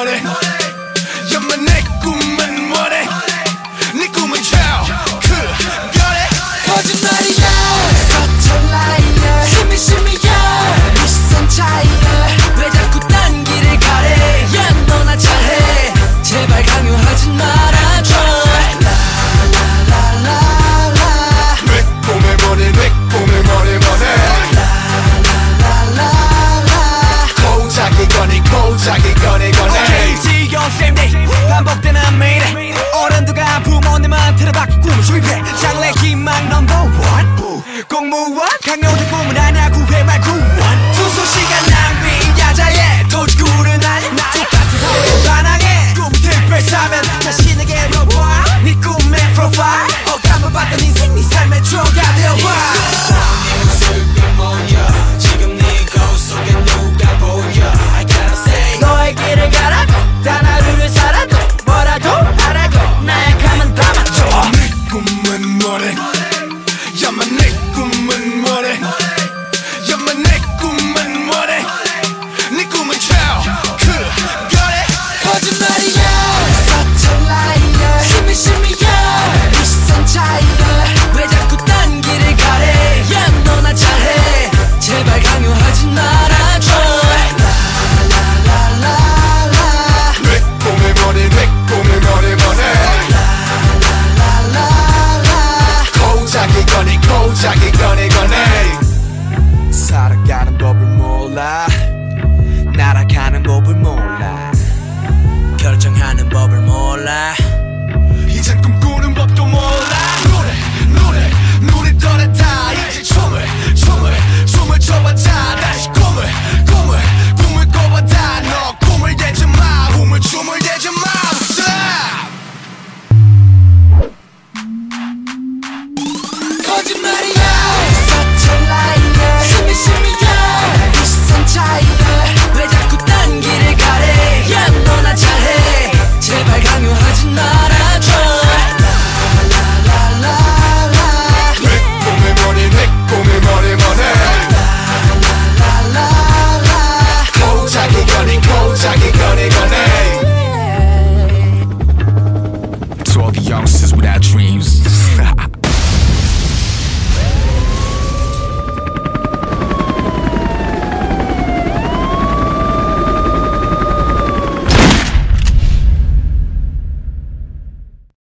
on it. 나는 법을 몰라